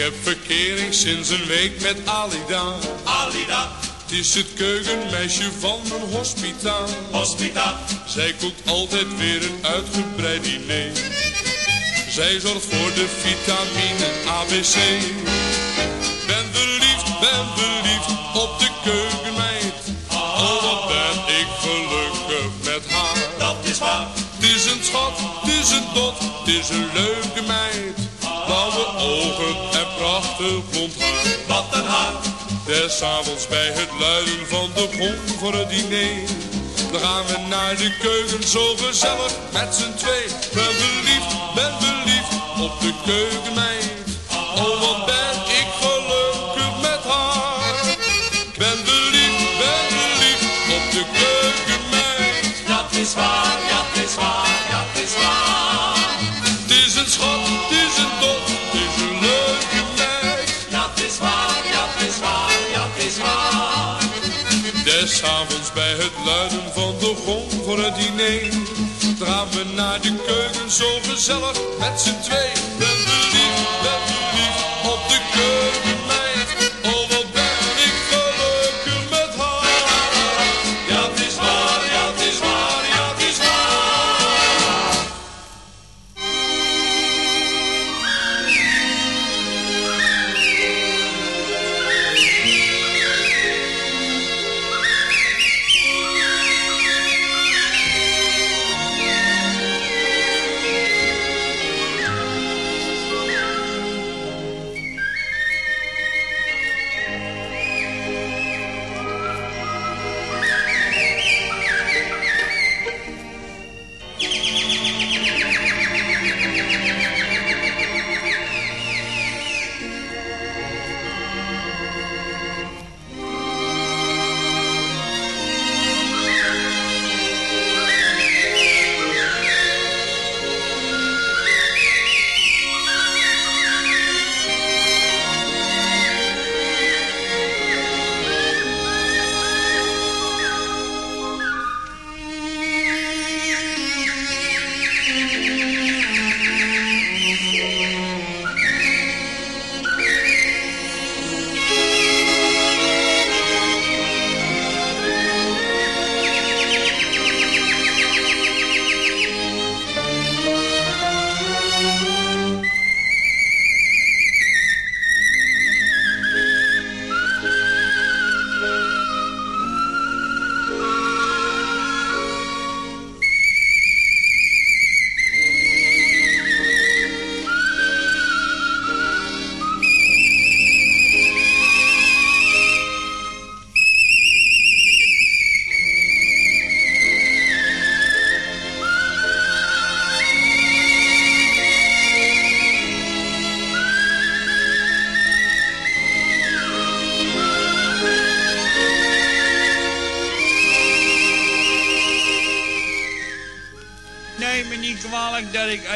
heb verkering sinds een week met Alida. Alida, Het is het keukenmeisje van mijn hospita. hospita, Zij kookt altijd weer een uitgebreid diner. Zij zorgt voor de vitamine ABC. Ben verliefd, ben verliefd op de keukenmeid. Oh, wat ben ik gelukkig met haar. dat is waar. Het is een schat, het is een dot, het is een leuke meid. Blauwe ogen en prachtig blond haar. Wat een haar, Des avonds bij het luiden van de gong voor het diner. Dan gaan we naar de keuken zo gezellig met z'n twee. Ben verliefd, ben verliefd op de keukenmeid. Bij het luiden van de gong voor het diner. We naar de keuken zo gezellig met z'n twee.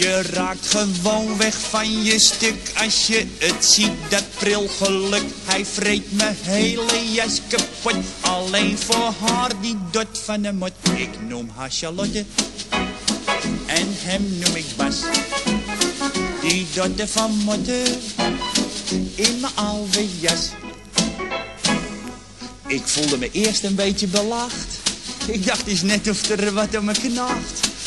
Je raakt gewoon weg van je stuk als je het ziet, dat prilgeluk. Hij vreet mijn hele jas kapot, alleen voor haar die dot van de mot. Ik noem haar Charlotte en hem noem ik Bas. Die dotte van motten in mijn oude jas. Ik voelde me eerst een beetje belacht. Ik dacht eens net of er wat aan me knaagt.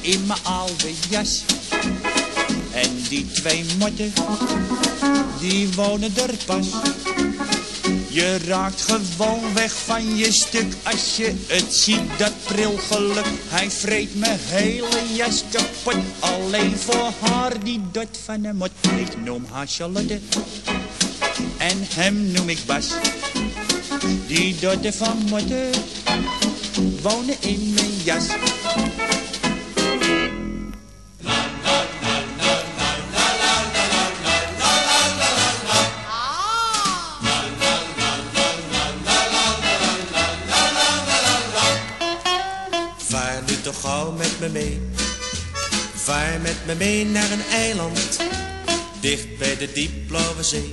in mijn oude jas. En die twee motten, die wonen er pas. Je raakt gewoon weg van je stuk als je het ziet, dat geluk. Hij vreet mijn hele jas kapot, alleen voor haar die dot van hem mot. Ik noem haar Charlotte en hem noem ik Bas. Die dotten van motten wonen in mijn jas. Met me mee. Vaar met me mee naar een eiland, dicht bij de diepblauwe zee.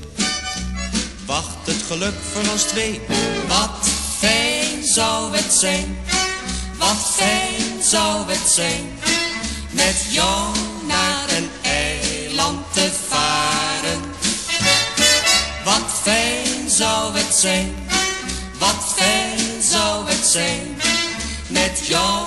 Wacht het geluk voor ons twee. Wat fijn zou het zijn, wat fijn zou het zijn, met jou naar een eiland te varen. Wat fijn zou het zijn, wat fijn zou het zijn, met jou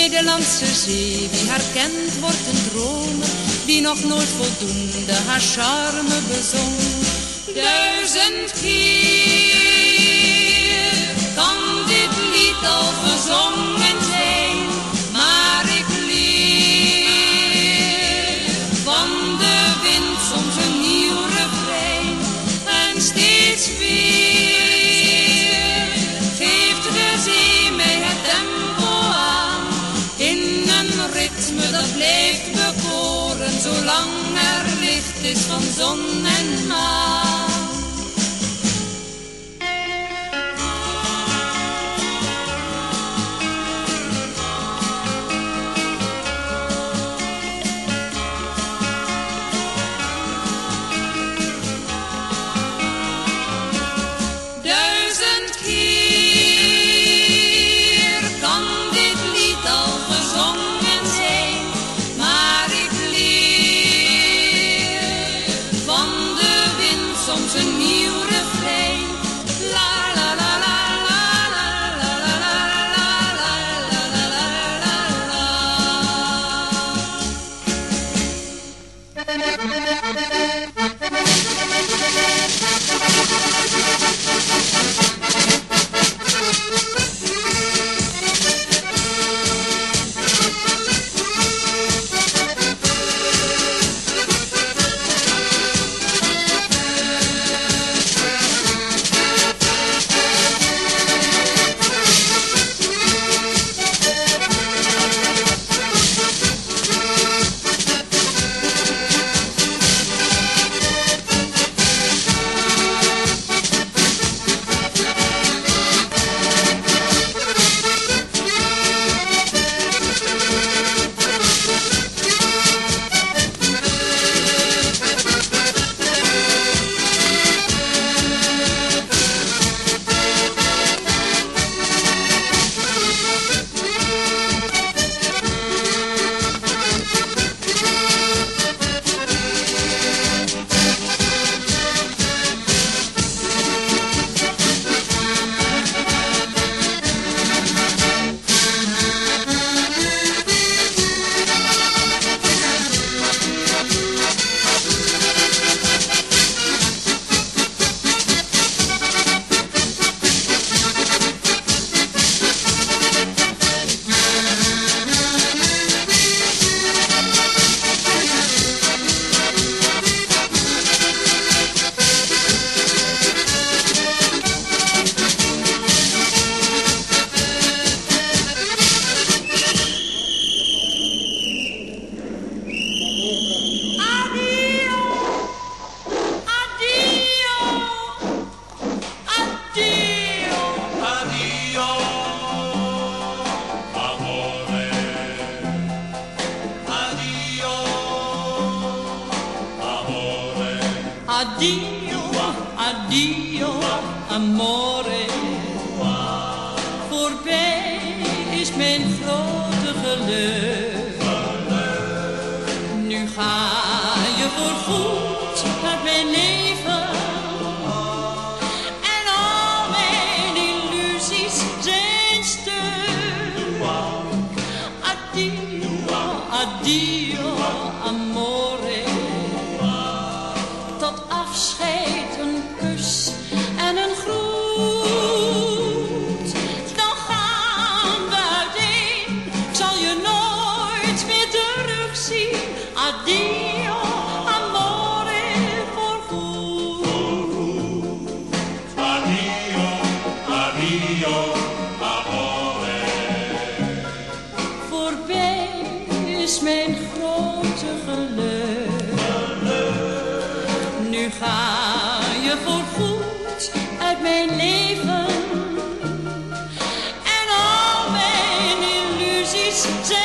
Middellandse Zee, wie haar kent wordt een dromer, die nog nooit voldoende haar charme bezong. Duizend keer kan dit lied al gezongen zon en maan. change.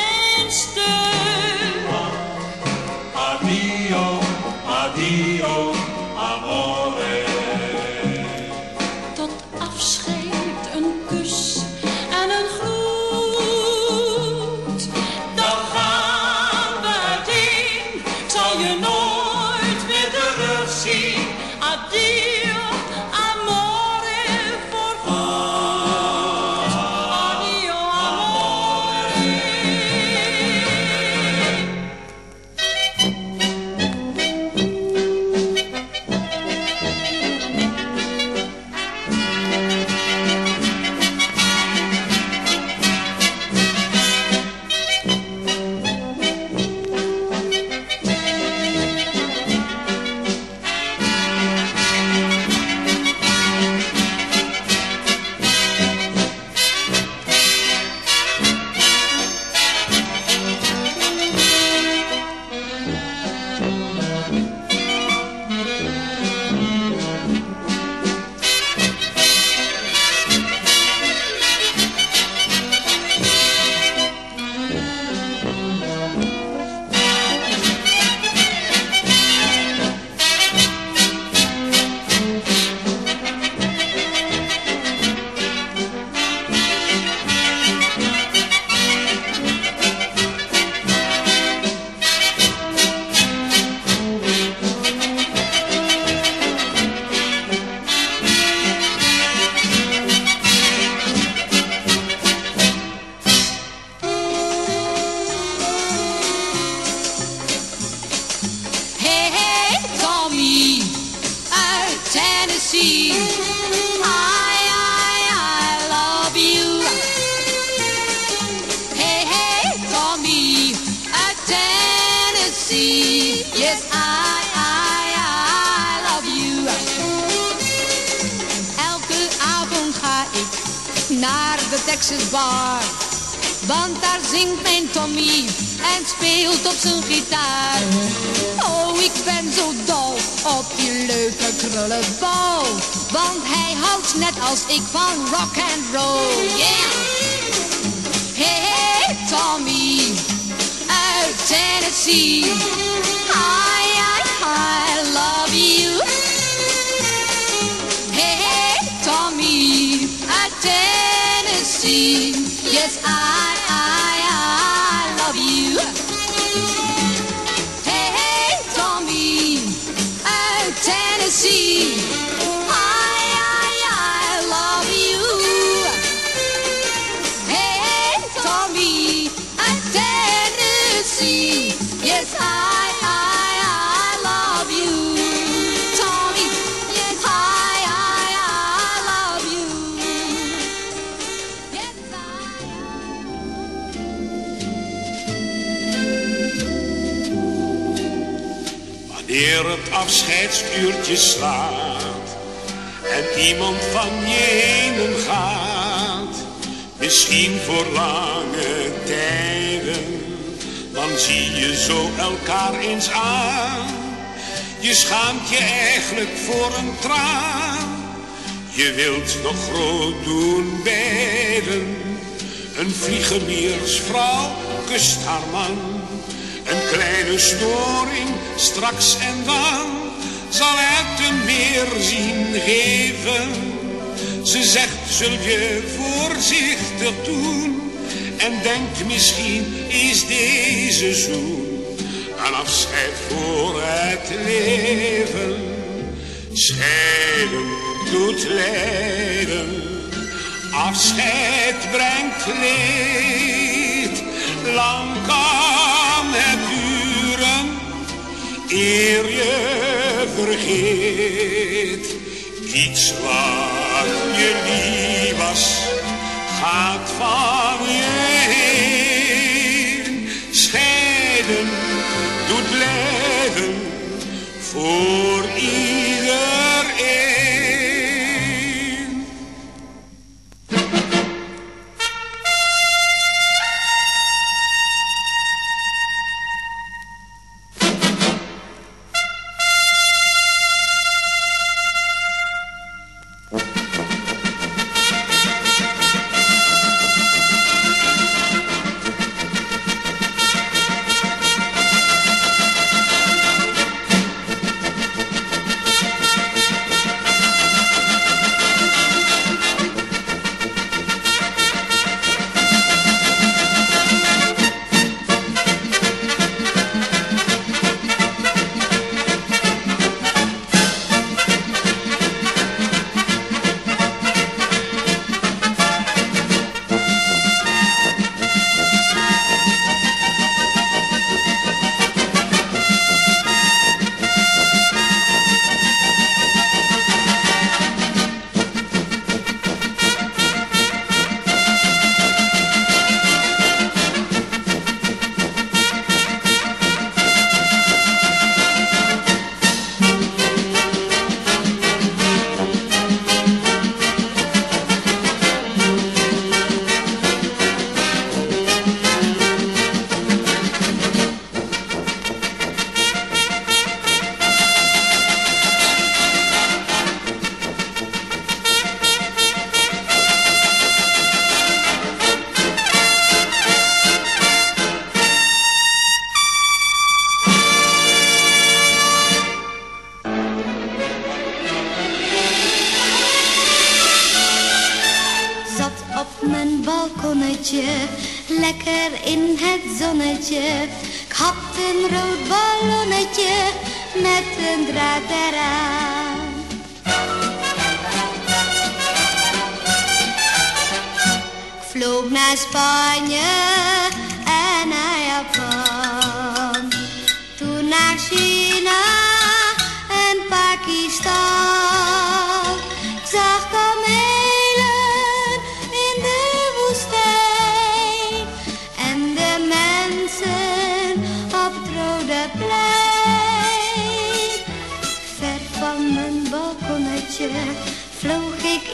afscheidsuurtje slaat en iemand van je heen gaat, misschien voor lange tijden, dan zie je zo elkaar eens aan. Je schaamt je eigenlijk voor een traan, je wilt nog groot doen beiden. Een vliegeniersvrouw kust haar man, een kleine storing straks en dan zal het een meer zien geven. Ze zegt, zul je voorzichtig doen. En denkt, misschien is deze zoen een afscheid voor het leven. Scheiden doet lijden, afscheid brengt leed. Lang kan het duren, eer je vergeet. Iets wat je lief was, gaat van je heen. Scheiden doet blijven voor iedereen.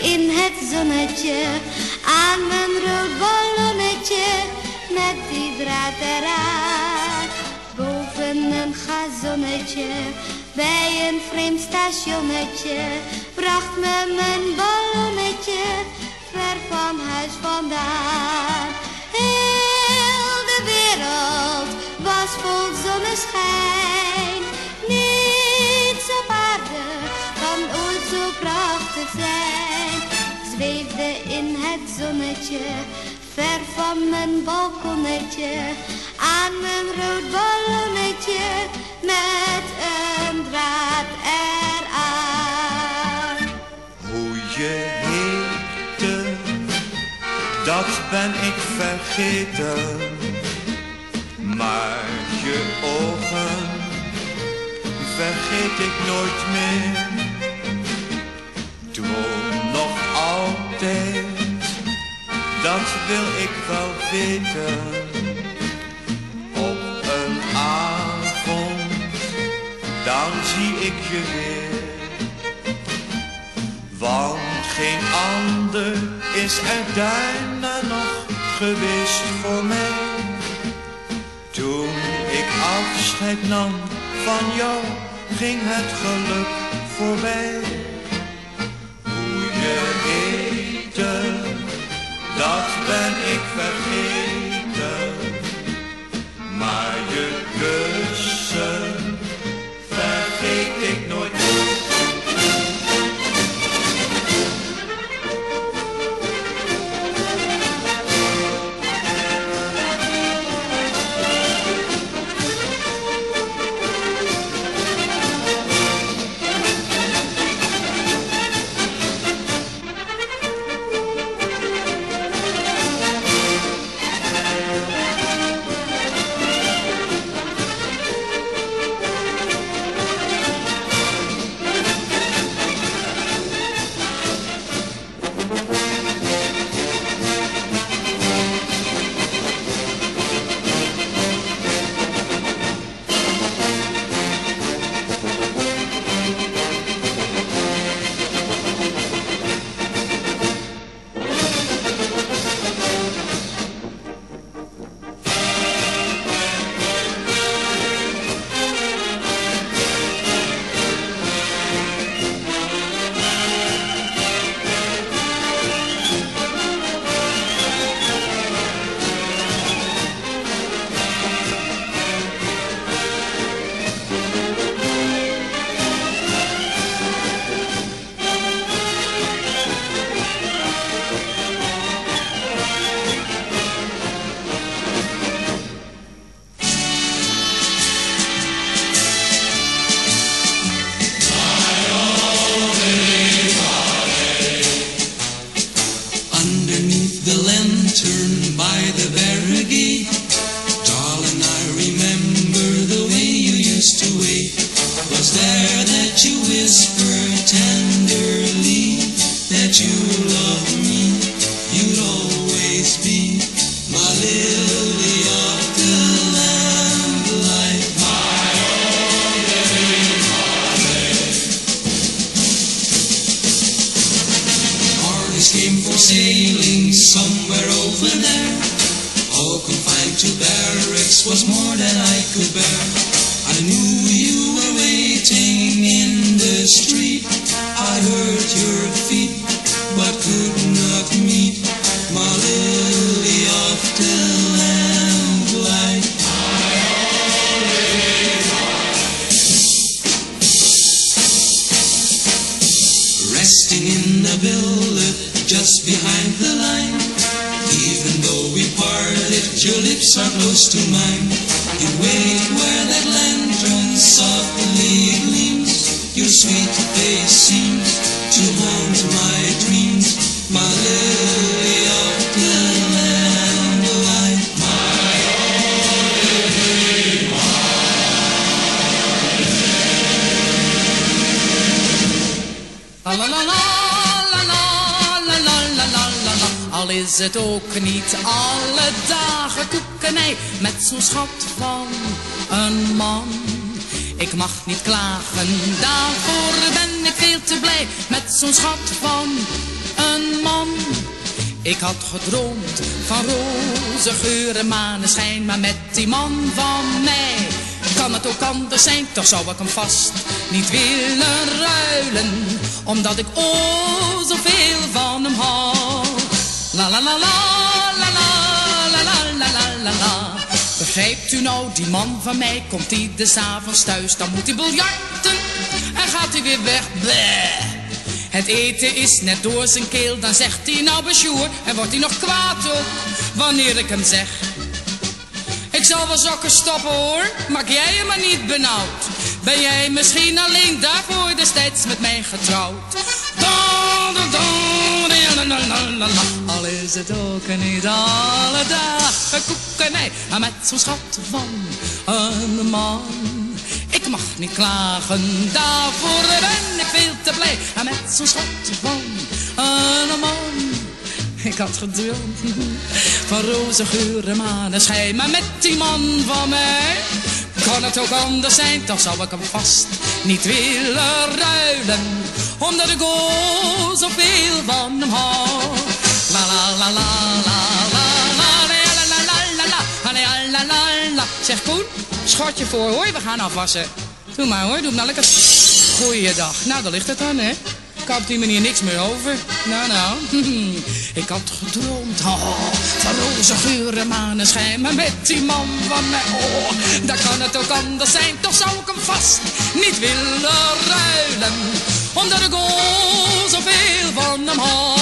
In het zonnetje aan mijn rood ballonnetje met die draad eraan. Boven een gazonnetje bij een vreemd stationnetje bracht me mijn ballonnetje ver van huis vandaan. Heel de wereld was vol zonneschijn. Niets op aarde kan ooit zo prachtig zijn. Ik zweefde in het zonnetje, ver van mijn balkonnetje. Aan mijn rood ballonnetje, met een draad eraan. Hoe je heette, dat ben ik vergeten. Maar je ogen vergeet ik nooit meer. Dat wil ik wel weten. Op een avond, dan zie ik je weer. Want geen ander is er daarna nog geweest voor mij. Toen ik afscheid nam van jou, ging het geluk voorbij. Hoe je dat ben ik vergeten. Maar je kussen ook niet alle dagen koekenij met zo'n schat van een man. Ik mag niet klagen, daarvoor ben ik veel te blij met zo'n schat van een man. Ik had gedroomd van roze geuren, maneschijn, maar met die man van mij kan het ook anders zijn, toch zou ik hem vast niet willen ruilen, omdat ik oh zoveel van hem hou. La la la la, la la la la la la. Begrijpt u nou, die man van mij komt ieders avonds thuis. Dan moet hij biljarten en gaat hij weer weg. Bleh. Het eten is net door zijn keel, dan zegt hij nou besjoer. En wordt hij nog kwaad op wanneer ik hem zeg. Ik zal wel zakken stoppen hoor, maak jij hem maar niet benauwd. Ben jij misschien alleen daarvoor destijds met mij getrouwd? Don, dan, dan. Al is het ook niet alle dagen koekenij, maar met zo'n schat van een man. Ik mag niet klagen, daarvoor ben ik veel te blij. En met zo'n schat van een man. Ik had gedroomd van roze geuren, maneschijn. Maar met die man van mij kan het ook anders zijn. Toch zou ik hem vast niet willen ruilen. Omdat ik oh zoveel van hem hou. La la la la la la la la la la la Zeg Koen, schotje voor hoor, we gaan afwassen. Doe maar hoor, doe nou lekker. Goeiedag. Nou, daar ligt het dan, hè. Ik op die manier niks meer over. Nou, nou. Ik had gedroomd oh, van roze geuren, maneschijn. Maar met die man van mij, oh, daar kan het ook anders zijn. Toch zou ik hem vast niet willen ruilen. Omdat ik oh, zoveel van hem hou.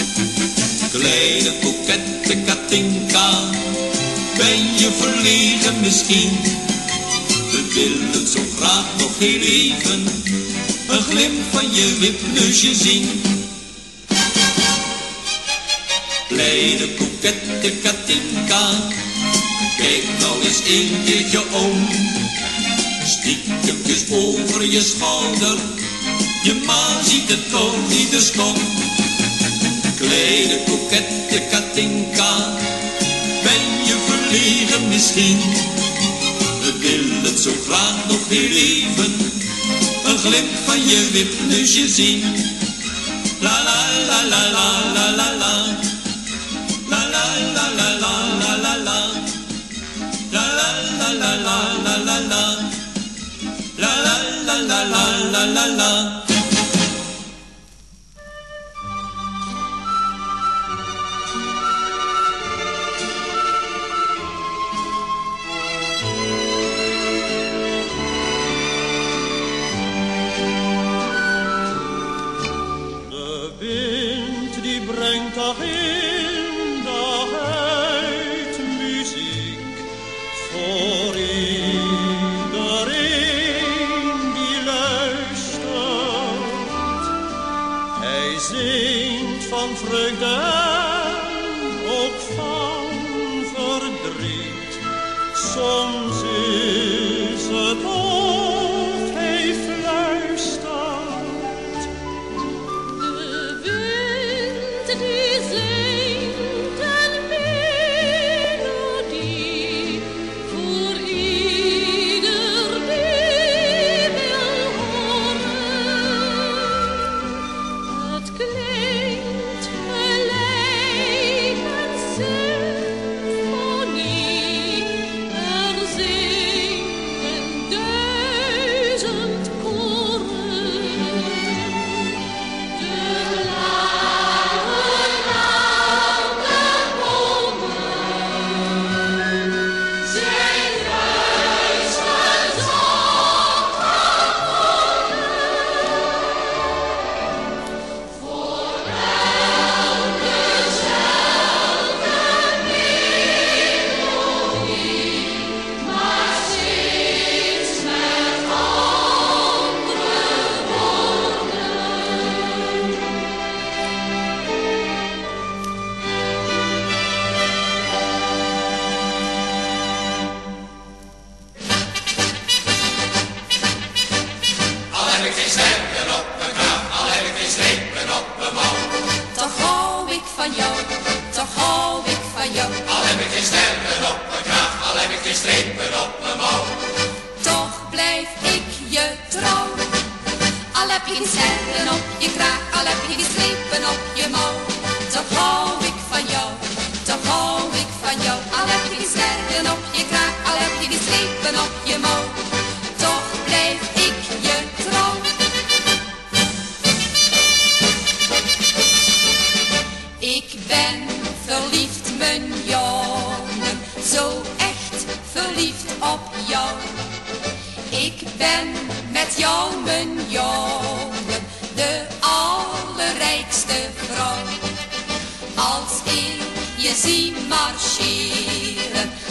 Kleine kokette Katinka, ben je verlegen misschien? We willen zo graag nog heel even een glimp van je wipneusje zien. kleine kokette Katinka. Kijk nou eens een keertje om. Stiekempjes over je schouder. Je ma ziet het toch niet, dus kom. Kleine kokette Katinka. Ben je verlegen misschien? We willen zo graag nog heel even. Een glimp van je wipneusje zien. La la la la la.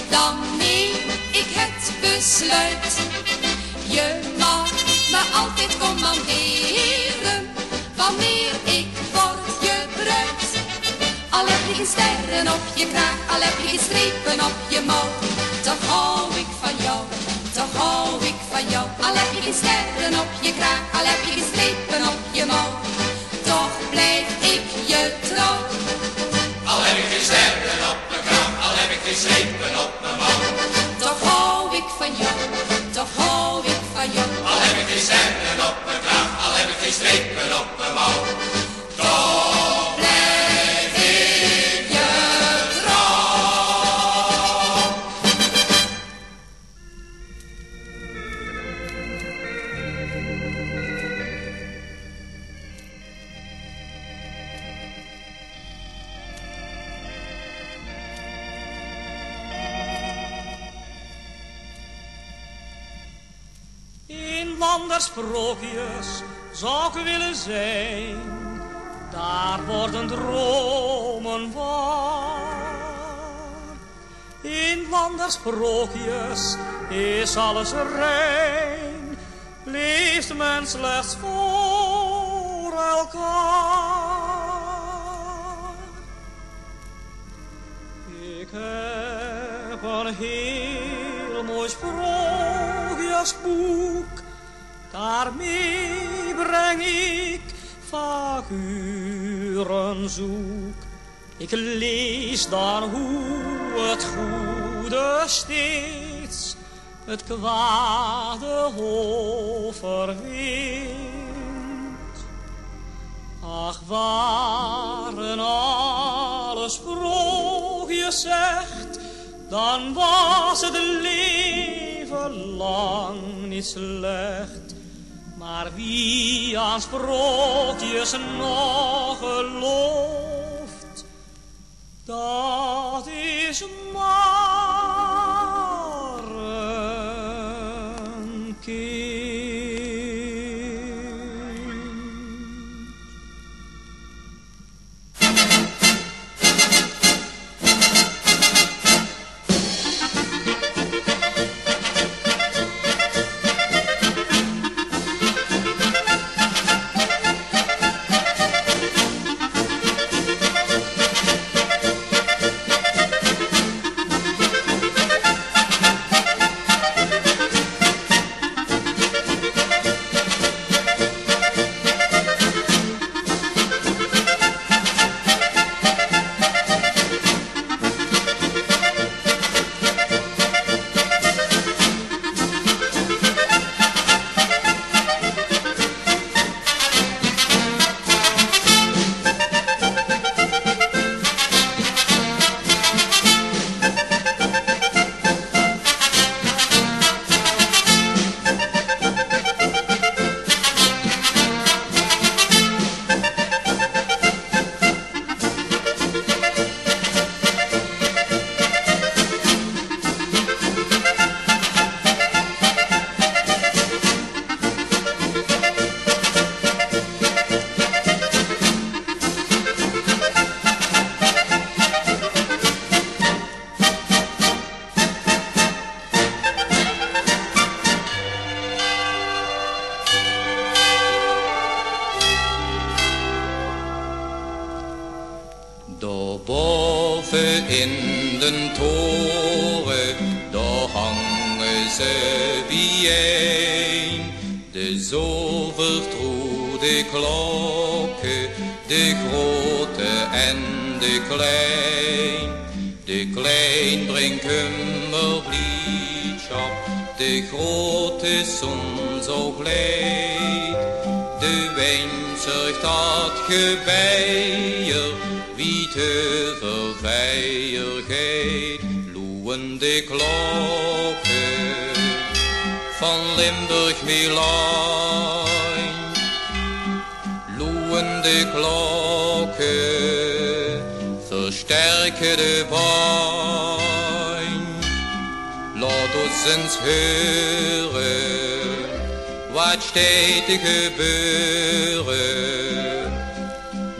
Dan neem ik het besluit. Je mag me altijd commanderen, wanneer ik word je bruid. Al heb je sterren op je kraag, al heb je strepen op je mouw, toch hou ik van jou, toch hou ik van jou. Al heb je sterren op je kraag, In landersprookjes zou ik willen zijn, daar worden dromen waar. In landersprookjes is alles rein, leeft men slechts voor elkaar. Ik heb een heel mooi sprookjesboek. Daarmee breng ik vaak uren zoek. Ik lees dan hoe het goede steeds het kwade overwint. Ach, waren alle sprookjes zegt, dan was het leven lang niet slecht. Maar wie aan sprookjes nog gelooft, dat is maar een kind. Den toren, daar hangen ze bijeen. De zovertrouwde klokken, de grote en de klein. De klein brengt kummerbliedschap, de grote zon zo gleed. De wijn zorgt dat gebeier, wie te geet. Loeien de klokken van Limburg Milaan. Loeien de klokken versterken de pijn. Laat ons eens hören wat steeds te gebeuren.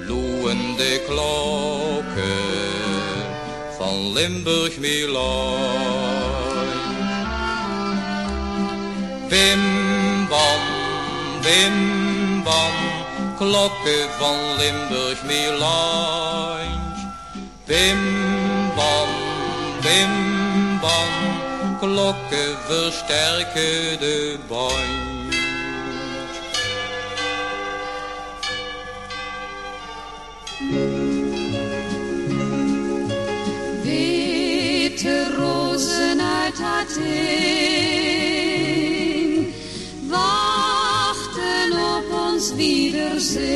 Loeiende klokken Limburg Milan. Bim bam, bim bam, klokken van Limburg Milan. Bim bam, bim bam, klokken versterken de band. Witte wachten op ons wiederzien.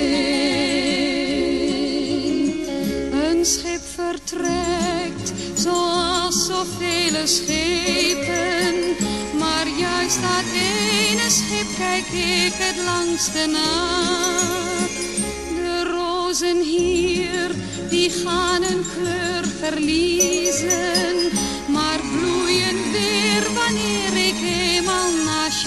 Een schip vertrekt zoals zoveel schepen, maar juist dat ene schip kijk ik het langste naar. De rozen hier, die gaan een kleur verliezen, maar bloeien weer wanneer ik eenmaal naast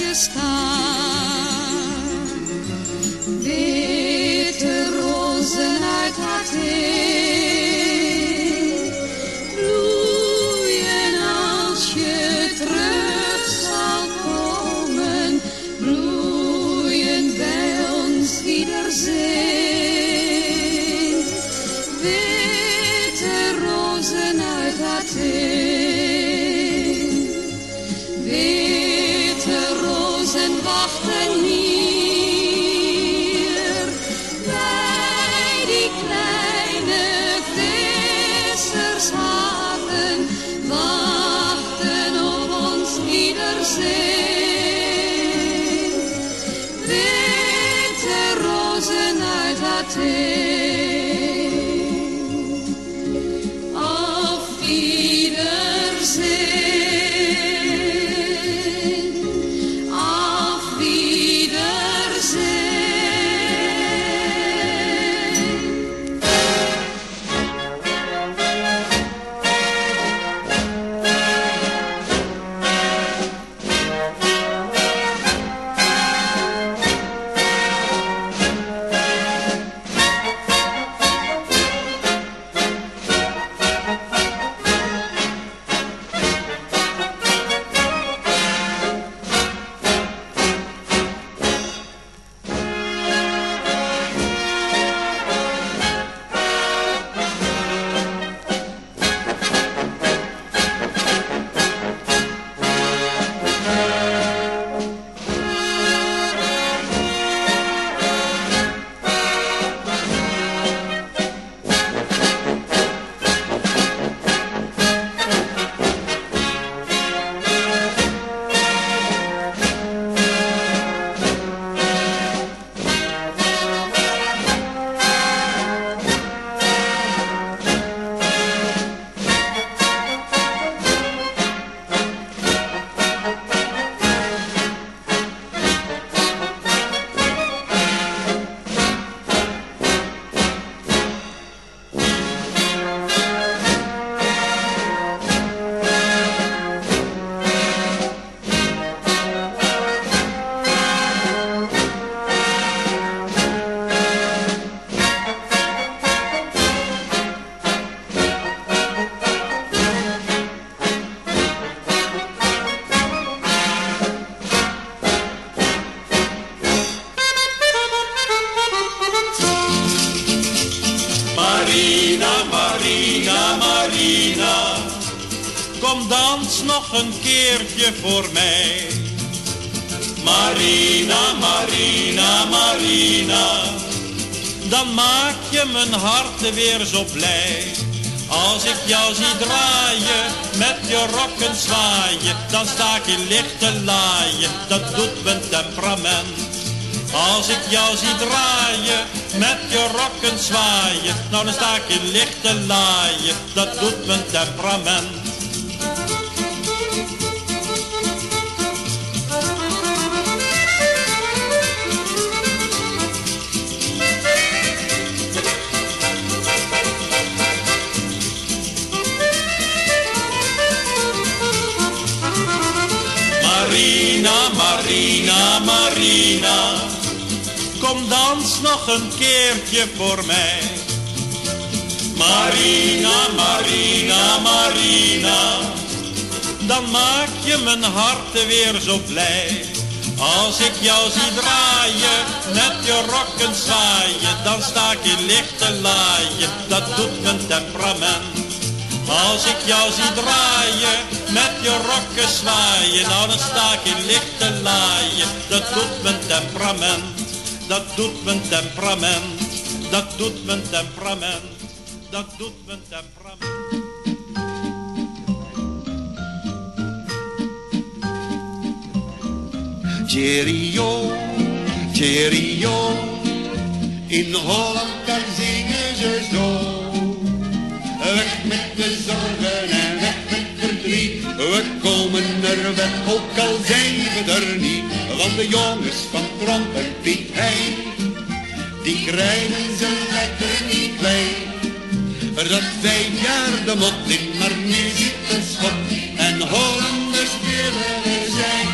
weer zo blij. Als ik jou zie draaien, met je rokken zwaaien, dan sta ik in lichte laaien, dat doet mijn temperament. Als ik jou zie draaien, met je rokken zwaaien, nou dan sta ik in lichte laaien, dat doet mijn temperament. Marina, Marina. Kom dans nog een keertje voor mij. Marina, Marina, Marina. Dan maak je mijn hart weer zo blij. Als ik jou zie draaien, met je rokken zwaaien, dan sta ik in lichte laaien, dat doet mijn temperament. Als ik jou zie draaien, met je rokken zwaaien, nou dan sta ik in lichte laaien, dat doet mijn temperament. Dat doet mijn temperament, dat doet mijn temperament, dat doet mijn temperament. Cheerio, cheerio, in Holland daar zingen ze zo. Weg met de zorgen en weg met verdriet, we komen er weg, ook al zijn we er niet. Want de jongens van Trompen Piet die krijgen ze lekker niet blij. Dat vijf jaar de mot in, maar nu zit en Hollanders willen zijn.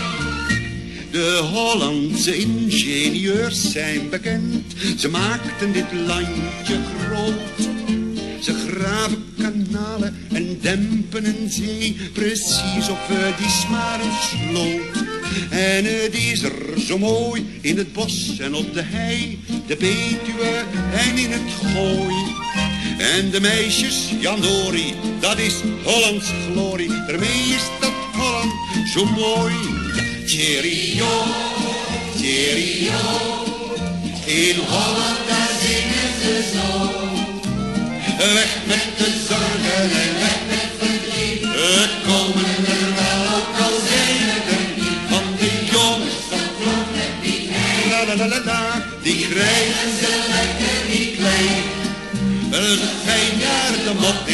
De Hollandse ingenieurs zijn bekend. Ze maakten dit landje groot. Ze graven kanalen en dempen een zee. Precies of het is maar een sloot. En het is er zo mooi in het bos en op de hei. De Betuwe en in het gooi. En de meisjes, Jan Dori, dat is Hollands glorie. Daarmee is dat Holland zo mooi. Cheerio, cheerio. In Holland daar zingen ze zo. Weg met de zorgen en weg met verdriet. Het komen er wel, ook al zijn het er niet. Van de jongens van Klok en die La la la la la, die krijgen ze lekker niet klein. Een fijn jaar de er